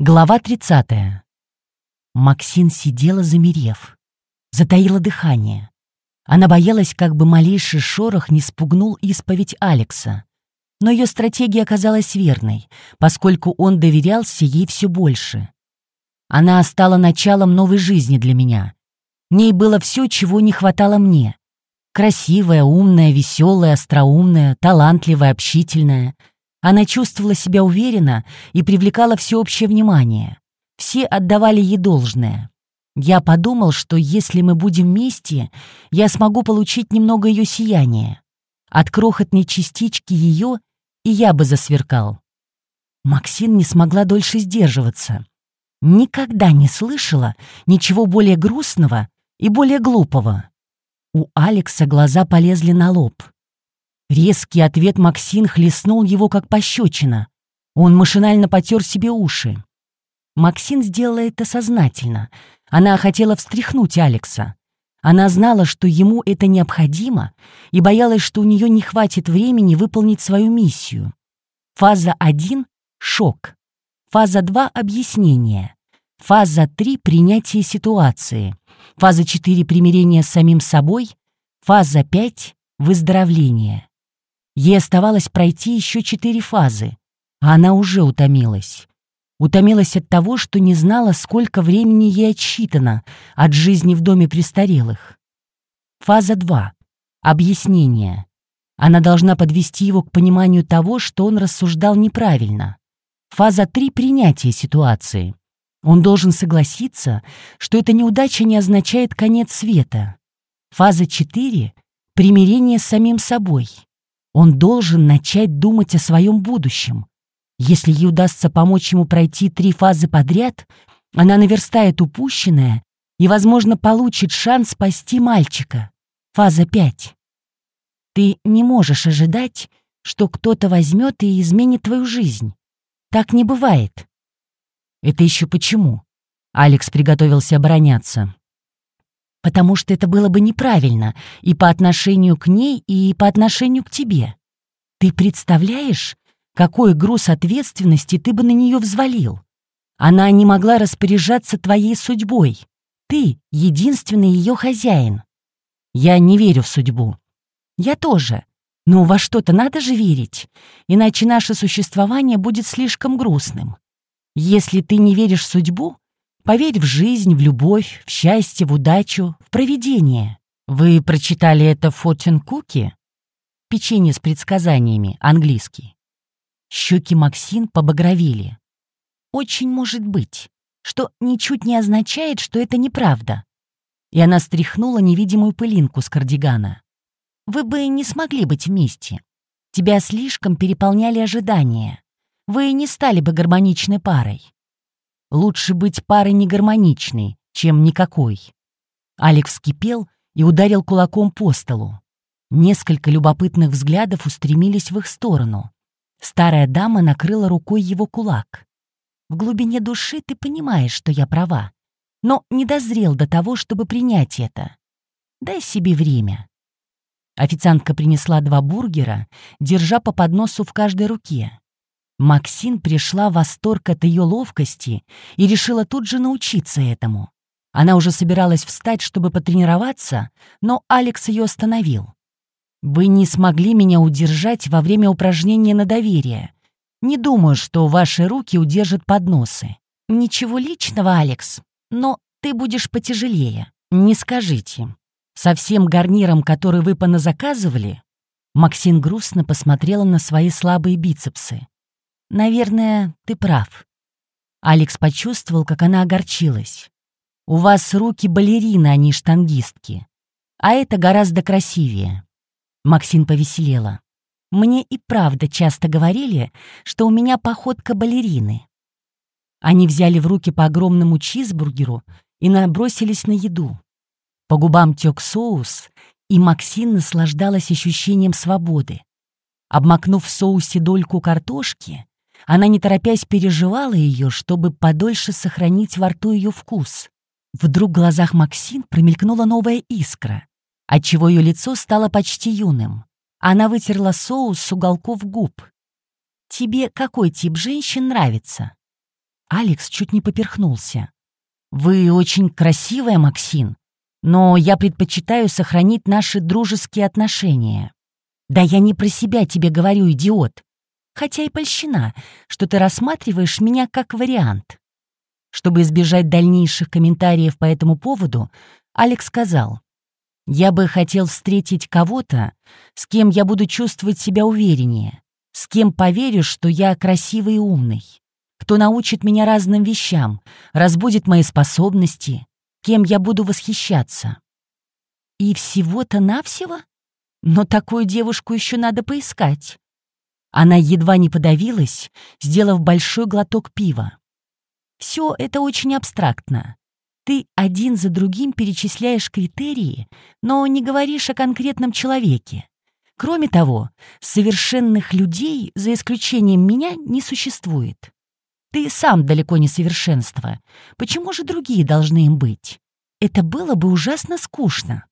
Глава 30. Максин сидела, замерев. Затаила дыхание. Она боялась, как бы малейший шорох не спугнул исповедь Алекса. Но ее стратегия оказалась верной, поскольку он доверялся ей все больше. Она стала началом новой жизни для меня. В ней было все, чего не хватало мне. Красивая, умная, веселая, остроумная, талантливая, общительная — она чувствовала себя уверенно и привлекала всеобщее внимание. Все отдавали ей должное. Я подумал, что если мы будем вместе, я смогу получить немного ее сияния. От крохотной частички ее и я бы засверкал. Максин не смогла дольше сдерживаться. Никогда не слышала ничего более грустного и более глупого. У Алекса глаза полезли на лоб. Резкий ответ Максин хлестнул его как пощечина. Он машинально потер себе уши. Максин сделала это сознательно. Она хотела встряхнуть Алекса. Она знала, что ему это необходимо, и боялась, что у нее не хватит времени выполнить свою миссию. Фаза 1 — шок. Фаза 2 — объяснение. Фаза 3 — принятие ситуации. Фаза 4 — примирение с самим собой. Фаза 5 — выздоровление. Ей оставалось пройти еще четыре фазы, а она уже утомилась. Утомилась от того, что не знала, сколько времени ей отсчитано от жизни в доме престарелых. Фаза 2. Объяснение. Она должна подвести его к пониманию того, что он рассуждал неправильно. Фаза 3. Принятие ситуации. Он должен согласиться, что эта неудача не означает конец света. Фаза 4. Примирение с самим собой. Он должен начать думать о своем будущем. Если ей удастся помочь ему пройти три фазы подряд, она наверстает упущенное и, возможно, получит шанс спасти мальчика. Фаза 5. Ты не можешь ожидать, что кто-то возьмет и изменит твою жизнь. Так не бывает. Это еще почему? Алекс приготовился обороняться потому что это было бы неправильно и по отношению к ней, и по отношению к тебе. Ты представляешь, какой груз ответственности ты бы на нее взвалил? Она не могла распоряжаться твоей судьбой. Ты — единственный ее хозяин. Я не верю в судьбу. Я тоже. Но во что-то надо же верить, иначе наше существование будет слишком грустным. Если ты не веришь в судьбу, Поверь в жизнь, в любовь, в счастье, в удачу, в провидение. Вы прочитали это в Фортюн Куки? Печенье с предсказаниями, английский. Щеки Максин побагровели. Очень может быть, что ничуть не означает, что это неправда. И она стряхнула невидимую пылинку с кардигана. Вы бы не смогли быть вместе. Тебя слишком переполняли ожидания. Вы не стали бы гармоничной парой. Лучше быть парой негармоничной, чем никакой. Алекс вскипел и ударил кулаком по столу. Несколько любопытных взглядов устремились в их сторону. Старая дама накрыла рукой его кулак. «В глубине души ты понимаешь, что я права, но не дозрел до того, чтобы принять это. Дай себе время». Официантка принесла два бургера, держа по подносу в каждой руке. Максин пришла в восторг от ее ловкости и решила тут же научиться этому. Она уже собиралась встать, чтобы потренироваться, но Алекс ее остановил. «Вы не смогли меня удержать во время упражнения на доверие. Не думаю, что ваши руки удержат подносы. Ничего личного, Алекс, но ты будешь потяжелее. Не скажите. Со всем гарниром, который вы поназаказывали?» Максин грустно посмотрела на свои слабые бицепсы. Наверное, ты прав. Алекс почувствовал, как она огорчилась. У вас руки балерины, а не штангистки. А это гораздо красивее. Максим повеселела. Мне и правда часто говорили, что у меня походка балерины. Они взяли в руки по огромному чизбургеру и набросились на еду. По губам тек соус, и Максин наслаждалась ощущением свободы. Обмакнув в соусе дольку картошки, она, не торопясь, переживала ее, чтобы подольше сохранить во рту ее вкус. Вдруг в глазах Максин промелькнула новая искра, отчего ее лицо стало почти юным. Она вытерла соус с уголков губ. «Тебе какой тип женщин нравится?» Алекс чуть не поперхнулся. «Вы очень красивая, Максин, но я предпочитаю сохранить наши дружеские отношения. Да я не про себя тебе говорю, идиот. Хотя и польщена, что ты рассматриваешь меня как вариант». Чтобы избежать дальнейших комментариев по этому поводу, Алекс сказал, «Я бы хотел встретить кого-то, с кем я буду чувствовать себя увереннее, с кем поверю, что я красивый и умный, кто научит меня разным вещам, разбудит мои способности, кем я буду восхищаться. И всего-то навсего? Но такую девушку еще надо поискать. Она едва не подавилась, сделав большой глоток пива. Все это очень абстрактно. Ты один за другим перечисляешь критерии, но не говоришь о конкретном человеке. Кроме того, совершенных людей, за исключением меня, не существует. Ты сам далеко не совершенство. Почему же другие должны им быть? Это было бы ужасно скучно.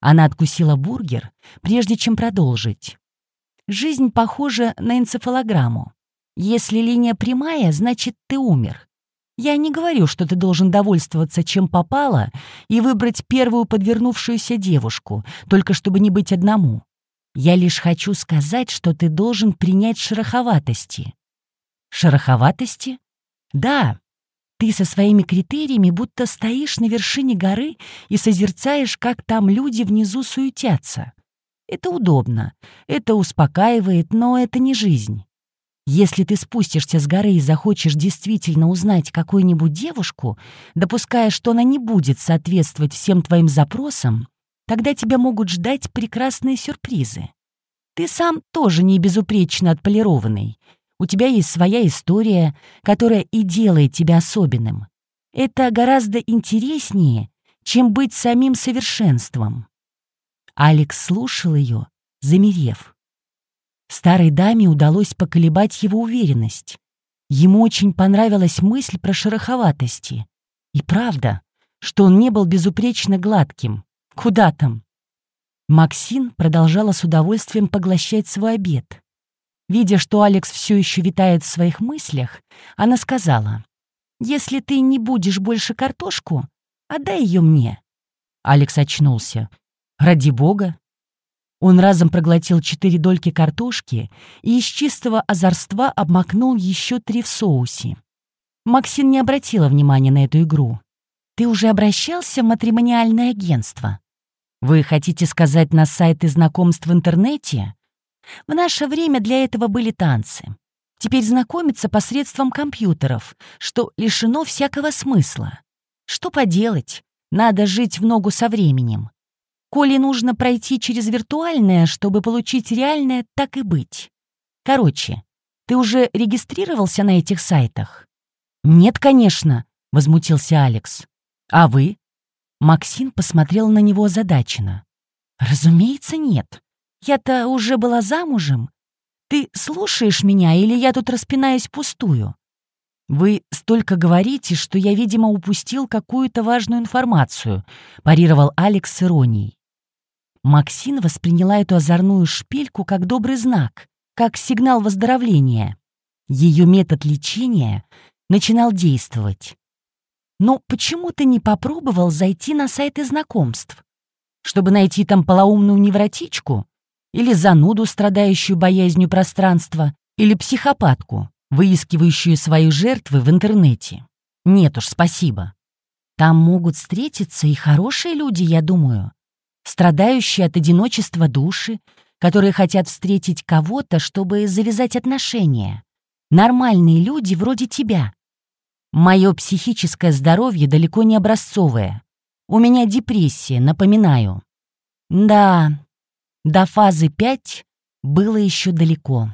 Она откусила бургер, прежде чем продолжить. Жизнь похожа на энцефалограмму. Если линия прямая, значит, ты умер. Я не говорю, что ты должен довольствоваться чем попало и выбрать первую подвернувшуюся девушку, только чтобы не быть одному. Я лишь хочу сказать, что ты должен принять шероховатости. Шероховатости? Да. Ты со своими критериями будто стоишь на вершине горы и созерцаешь, как там люди внизу суетятся. Это удобно, это успокаивает, но это не жизнь. Если ты спустишься с горы и захочешь действительно узнать какую-нибудь девушку, допуская, что она не будет соответствовать всем твоим запросам, тогда тебя могут ждать прекрасные сюрпризы. Ты сам тоже не безупречно отполированный, у тебя есть своя история, которая и делает тебя особенным. Это гораздо интереснее, чем быть самим совершенством. Алекс слушал ее, замерев. Старой даме удалось поколебать его уверенность. Ему очень понравилась мысль про шероховатости. И правда, что он не был безупречно гладким. Куда там? Максин продолжала с удовольствием поглощать свой обед. Видя, что Алекс все еще витает в своих мыслях, она сказала, «Если ты не будешь больше картошку, отдай ее мне». Алекс очнулся. «Ради бога!» Он разом проглотил четыре дольки картошки и из чистого озорства обмакнул еще три в соусе. Максин не обратила внимания на эту игру. «Ты уже обращался в матримониальное агентство?» «Вы хотите сказать на сайты знакомств в интернете?» В наше время для этого были танцы. Теперь знакомиться посредством компьютеров, что лишено всякого смысла. Что поделать? Надо жить в ногу со временем. Коли нужно пройти через виртуальное, чтобы получить реальное, так и быть. Короче, ты уже регистрировался на этих сайтах? Нет, конечно, возмутился Алекс. А вы? Максим посмотрел на него озадаченно. Разумеется, нет. Я-то уже была замужем. Ты слушаешь меня, или я тут распинаюсь пустую? Вы столько говорите, что я, видимо, упустил какую-то важную информацию, парировал Алекс с иронией. Максин восприняла эту озорную шпильку как добрый знак, как сигнал выздоровления. Ее метод лечения начинал действовать. Но почему ты не попробовал зайти на сайты знакомств? Чтобы найти там полоумную невротичку? или зануду, страдающую боязнью пространства, или психопатку, выискивающую свои жертвы в интернете. Нет уж, спасибо. Там могут встретиться и хорошие люди, я думаю, страдающие от одиночества души, которые хотят встретить кого-то, чтобы завязать отношения. Нормальные люди вроде тебя. Мое психическое здоровье далеко не образцовое. У меня депрессия, напоминаю. Да, до фазы 5 было еще далеко.